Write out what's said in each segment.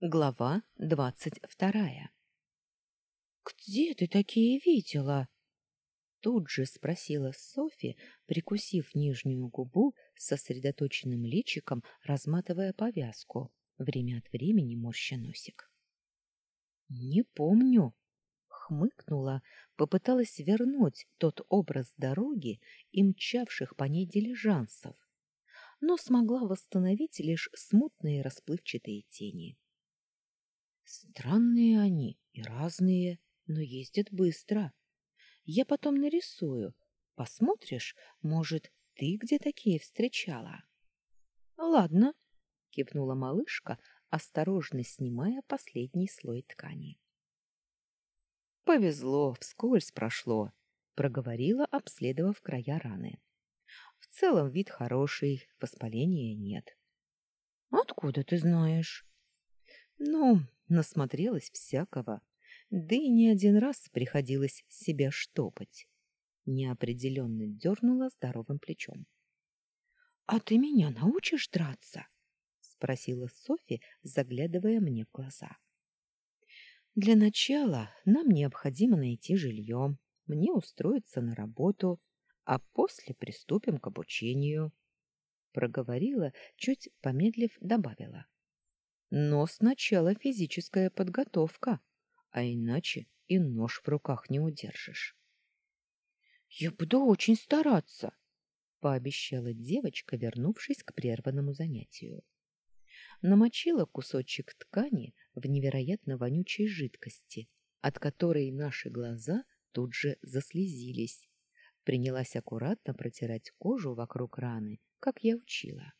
Глава двадцать вторая. «Где ты такие видела?» Тут же спросила Софи, прикусив нижнюю губу сосредоточенным личиком, разматывая повязку, время от времени морща носик. «Не помню», — хмыкнула, попыталась вернуть тот образ дороги и мчавших по ней дилижансов, но смогла восстановить лишь смутные расплывчатые тени. Странные они и разные, но ездят быстро. Я потом нарисую. Посмотришь, может, ты где такие встречала? Ладно, кивнула малышка, осторожно снимая последний слой ткани. Повезло, вскользь прошло, проговорила, обследовав края раны. В целом вид хороший, воспаления нет. Откуда ты знаешь? Ну, насмотрелась всякого, да и не один раз приходилось себя штопать. Неопределенно дернула здоровым плечом. — А ты меня научишь драться? — спросила Софи, заглядывая мне в глаза. — Для начала нам необходимо найти жилье, мне устроиться на работу, а после приступим к обучению. Проговорила, чуть помедлив добавила. — но сначала физическая подготовка, а иначе и нож в руках не удержишь. Я буду очень стараться, пообещала девочка, вернувшись к прерванному занятию. Намочила кусочек ткани в невероятно вонючей жидкости, от которой наши глаза тут же заслезились. Принялась аккуратно протирать кожу вокруг раны, как я учила.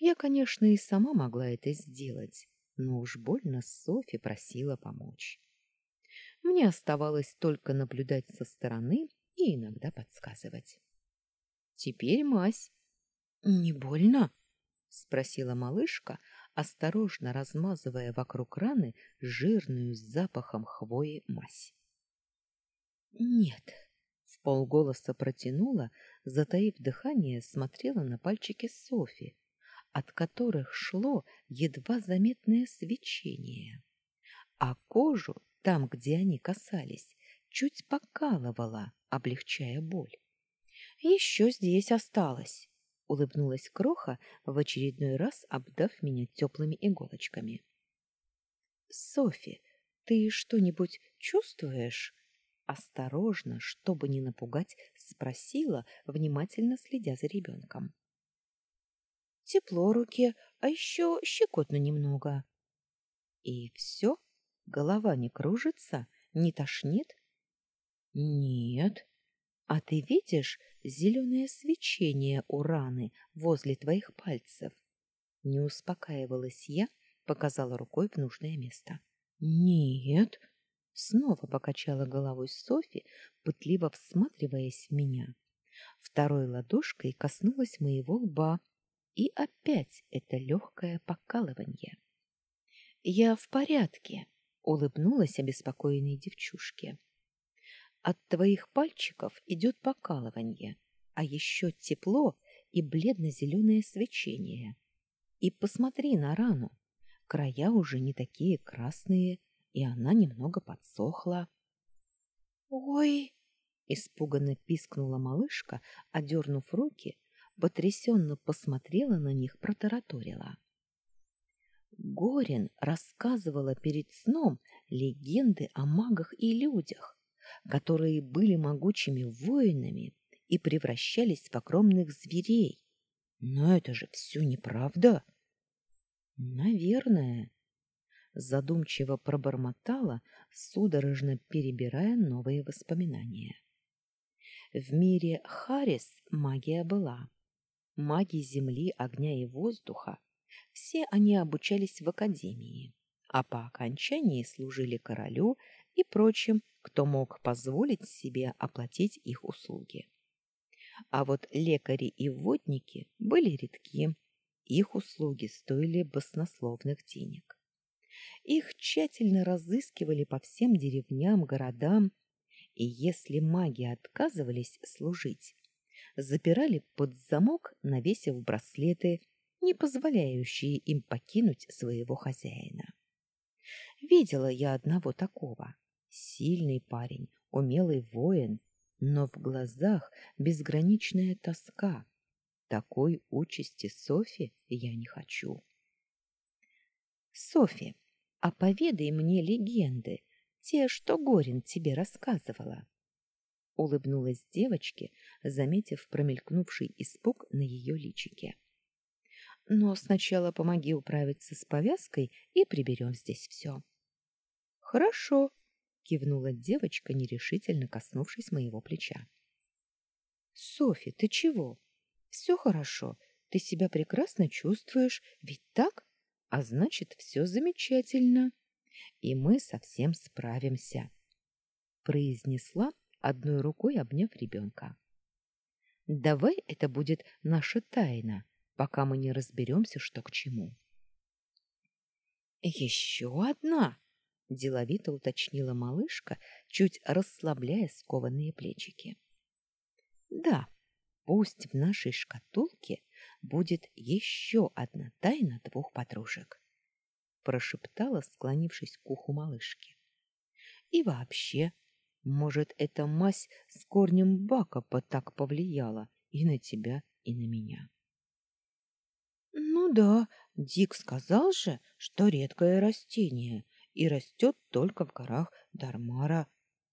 Я, конечно, и сама могла это сделать, но уж больно Софи просила помочь. Мне оставалось только наблюдать со стороны и иногда подсказывать. Теперь мазь. Не больно? спросила малышка, осторожно размазывая вокруг раны жирную с запахом хвои мазь. Нет, в полголоса протянула, затаив дыхание, смотрела на пальчики Софи, от которых шло едва заметное свечение, а кожу, там, где они касались, чуть покалывало, облегчая боль. «Еще здесь осталось», — улыбнулась Кроха, в очередной раз обдав меня теплыми иголочками. «Софи, ты что-нибудь чувствуешь?» Осторожно, чтобы не напугать, спросила, внимательно следя за ребенком тепло руке, а еще щекотно немного. И все? Голова не кружится, не тошнит? Нет. А ты видишь зеленое свечение у раны возле твоих пальцев? Не успокаивалась я, показала рукой в нужное место. Нет. Снова покачала головой Софи, пытливо всматриваясь в меня. Второй ладошкой коснулась моего лба, и опять это легкое покалывание. «Я в порядке», — улыбнулась обеспокоенной девчушке. «От твоих пальчиков идет покалывание, а еще тепло и бледно-зеленое свечение. И посмотри на рану. Края уже не такие красные, и она немного подсохла». «Ой!» — испуганно пискнула малышка, одернув руки — потрясенно посмотрела на них, протараторила. Горин рассказывала перед сном легенды о магах и людях, которые были могучими воинами и превращались в огромных зверей. Но это же все неправда. Наверное. Задумчиво пробормотала, судорожно перебирая новые воспоминания. В мире Харис магия была маги земли, огня и воздуха, все они обучались в академии, а по окончании служили королю и прочим, кто мог позволить себе оплатить их услуги. А вот лекари и водники были редки, их услуги стоили баснословных денег. Их тщательно разыскивали по всем деревням, городам, и если маги отказывались служить, запирали под замок, навесив браслеты, не позволяющие им покинуть своего хозяина. Видела я одного такого. Сильный парень, умелый воин, но в глазах безграничная тоска. Такой участи Софи я не хочу. Софи, а поведай мне легенды, те, что Горин тебе рассказывала. Улыбнулась девочке, заметив промелькнувший испуг на ее личике. Но сначала помоги управиться с повязкой и приберем здесь все. Хорошо, кивнула девочка, нерешительно коснувшись моего плеча. Софи, ты чего? Все хорошо. Ты себя прекрасно чувствуешь, ведь так? А значит, все замечательно. И мы совсем справимся, произнесла, одной рукой обняв ребенка. Давай это будет наша тайна, пока мы не разберемся, что к чему. Еще одна, деловито уточнила малышка, чуть расслабляя скованные плечики. Да, пусть в нашей шкатулке будет еще одна тайна двух подружек, прошептала, склонившись к уху малышки. И вообще, может, эта мазь с корнем бакопа так повлияла и на тебя, и на меня. Ну да, Дик сказал же, что редкое растение и растет только в горах Дармара.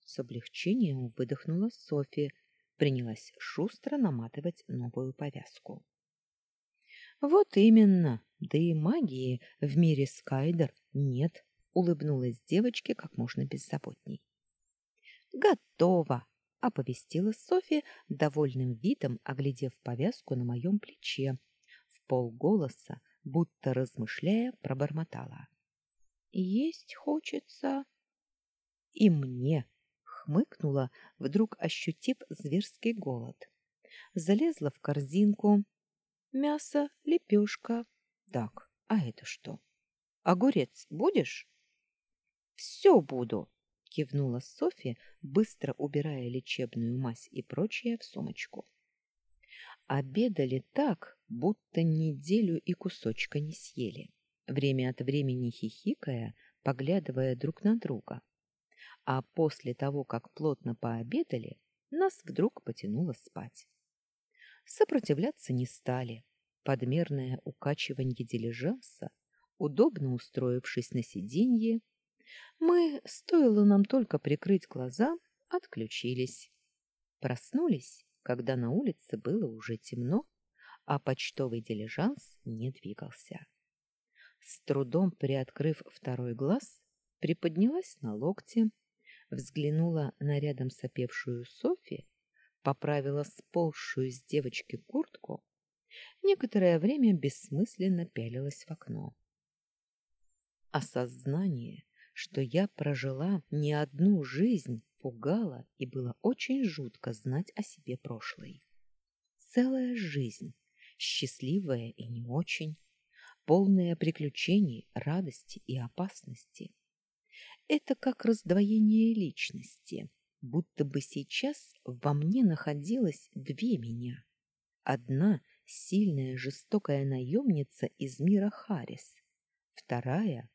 С облегчением выдохнула София, принялась шустро наматывать новую повязку. Вот именно, да и магии в мире Скайдер нет, улыбнулась девочке как можно беззаботней. Готово, оповестила София довольным видом, оглядев повязку на моем плече. В полголоса, будто размышляя, пробормотала: "Есть хочется". И мне хмыкнула, вдруг ощутив зверский голод. Залезла в корзинку. Мясо, лепешка. Так, а это что? Огурец будешь? Все буду, кивнула Софья, быстро убирая лечебную мазь и прочее в сумочку. Обедали так, будто неделю и кусочка не съели, время от времени хихикая, поглядывая друг на друга. А после того, как плотно пообедали, нас вдруг потянуло спать. Сопротивляться не стали. Подмерное укачивание дилижанса, удобно устроившись на сиденье, мы, стоило нам только прикрыть глаза, отключились. Проснулись, когда на улице было уже темно, а почтовый дилижанс не двигался. С трудом приоткрыв второй глаз, приподнялась на локте, взглянула на рядом сопевшую Софи, поправила сползшую с девочки куртку, некоторое время бессмысленно пялилась в окно. Осознание что я прожила не одну жизнь, пугало и было очень жутко знать о себе прошлой. Целая жизнь, счастливая и не очень, полная приключений, радости и опасности. Это как раздвоение личности, будто бы сейчас во мне находилось две меня. Одна — сильная жестокая наемница из мира Харис, вторая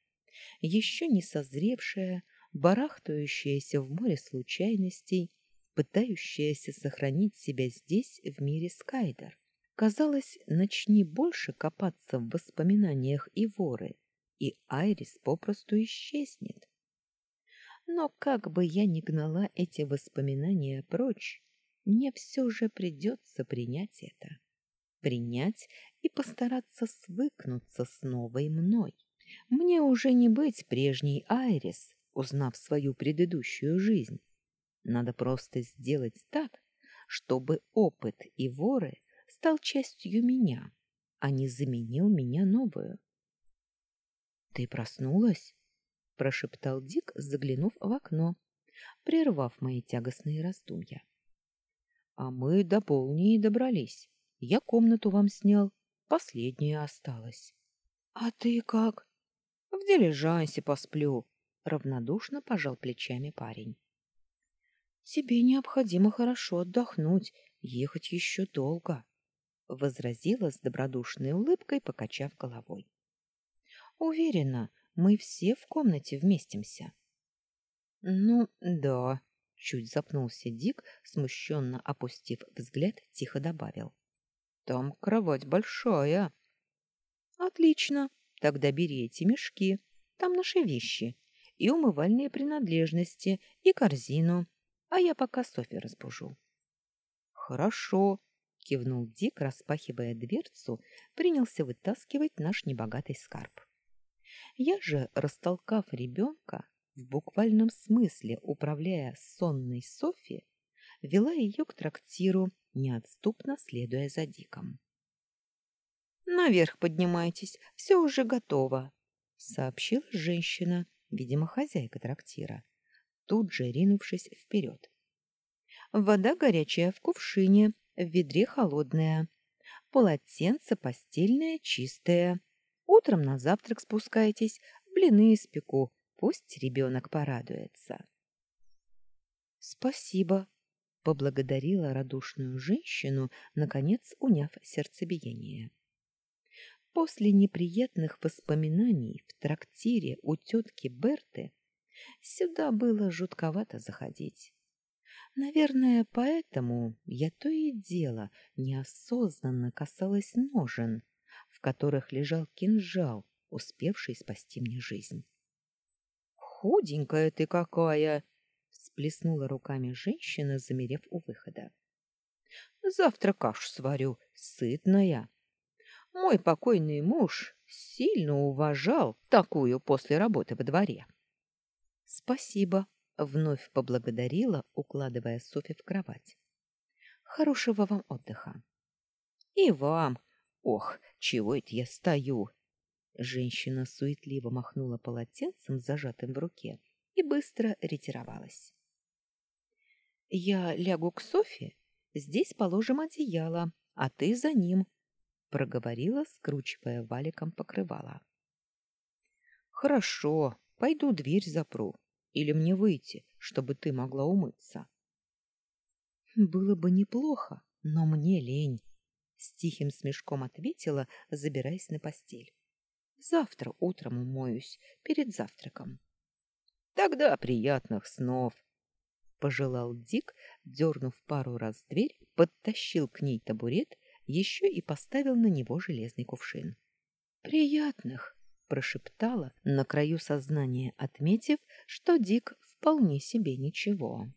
еще не созревшая, барахтающаяся в море случайностей, пытающаяся сохранить себя здесь, в мире Скайдер. Казалось, начни больше копаться в воспоминаниях и воры, и Айрис попросту исчезнет. Но как бы я ни гнала эти воспоминания прочь, мне все же придется принять это. Принять и постараться свыкнуться с новой мной. Мне уже не быть прежней Айрис, узнав свою предыдущую жизнь. Надо просто сделать так, чтобы опыт и воры стал частью меня, а не заменил меня новую. Ты проснулась? прошептал Дик, заглянув в окно, прервав мои тягостные раздумья. А мы до полней добрались. Я комнату вам снял, последняя осталась. А ты как? В дилижансе посплю, равнодушно пожал плечами парень. Тебе необходимо хорошо отдохнуть, ехать еще долго, возразила с добродушной улыбкой, покачав головой. Уверена, мы все в комнате вместимся. Ну, да, чуть запнулся Дик, смущенно опустив взгляд, тихо добавил. Там кровать большая. Отлично. Тогда бери эти мешки. Там наши вещи и умывальные принадлежности, и корзину. А я пока Софи разбужу. Хорошо, кивнул Дик, распахивая дверцу, принялся вытаскивать наш небогатый скарб. Я же, растолкав ребенка, в буквальном смысле управляя сонной Софи, вела ее к трактиру, неотступно следуя за Диком. «Наверх поднимайтесь, все уже готово», — сообщила женщина, видимо, хозяйка трактира, тут же ринувшись вперед. «Вода горячая в кувшине, в ведре холодная, полотенце постельное чистое. Утром на завтрак спускайтесь, блины испеку, пусть ребенок порадуется». «Спасибо», — поблагодарила радушную женщину, наконец уняв сердцебиение. После неприятных воспоминаний в трактире у тетки Берты сюда было жутковато заходить. Наверное, поэтому я то и дело неосознанно касалась ножен, в которых лежал кинжал, успевший спасти мне жизнь. «Худенькая ты какая!» — всплеснула руками женщина, замерев у выхода. «Завтра кашу сварю, сытная. Мой покойный муж сильно уважал такую после работы во дворе». «Спасибо», Вновь поблагодарила, укладывая Софи в кровать. Хорошего вам отдыха. И вам. Ох, чего это я стою? Женщина суетливо махнула полотенцем, зажатым в руке, и быстро ретировалась. Я лягу к Софи, здесь положим одеяло, а ты за ним, проговорила, скручивая валиком покрывало. Хорошо, пойду дверь запру. Или мне выйти, чтобы ты могла умыться? Было бы неплохо, но мне лень, с тихим смешком ответила, забираясь на постель. Завтра утром умоюсь, перед завтраком. Тогда приятных снов, пожелал Дик, дернув пару раз дверь, подтащил к ней табурет, еще и поставил на него железный кувшин. Приятных, прошептала, на краю сознания отметив, что Дик вполне себе ничего.